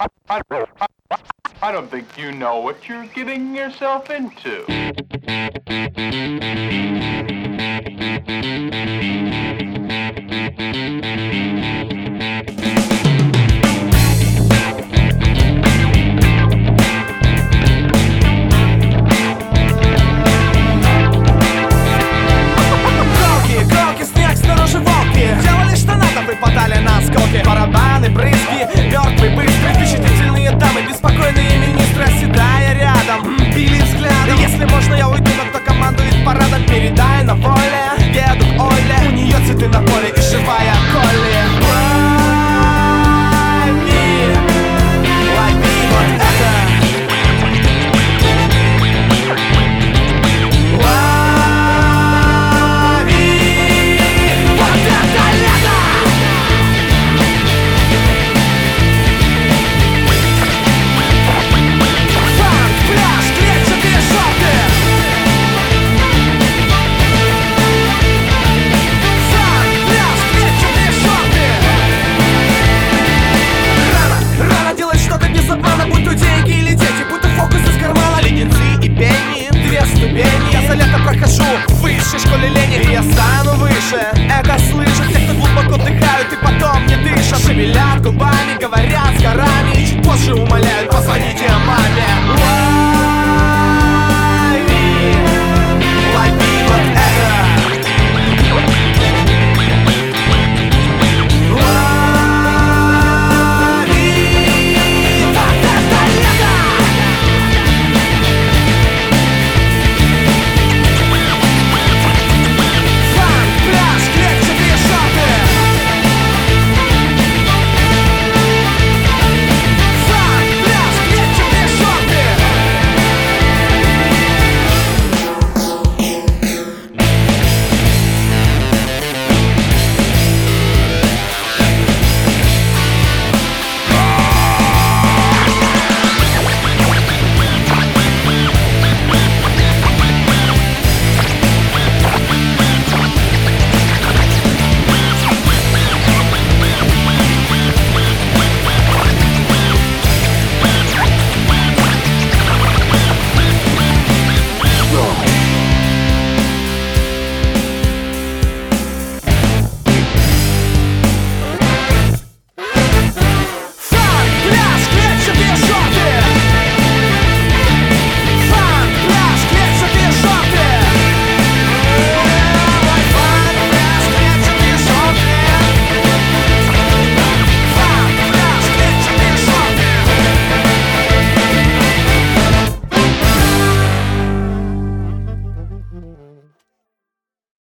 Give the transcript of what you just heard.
I, don't think you know what you're getting yourself into. слышишь, коли лени И я стану выше. Это слышат те, кто глубоко дыхают и потом не дышат. Шевелят губами, говорят с горами. И чуть позже умоляют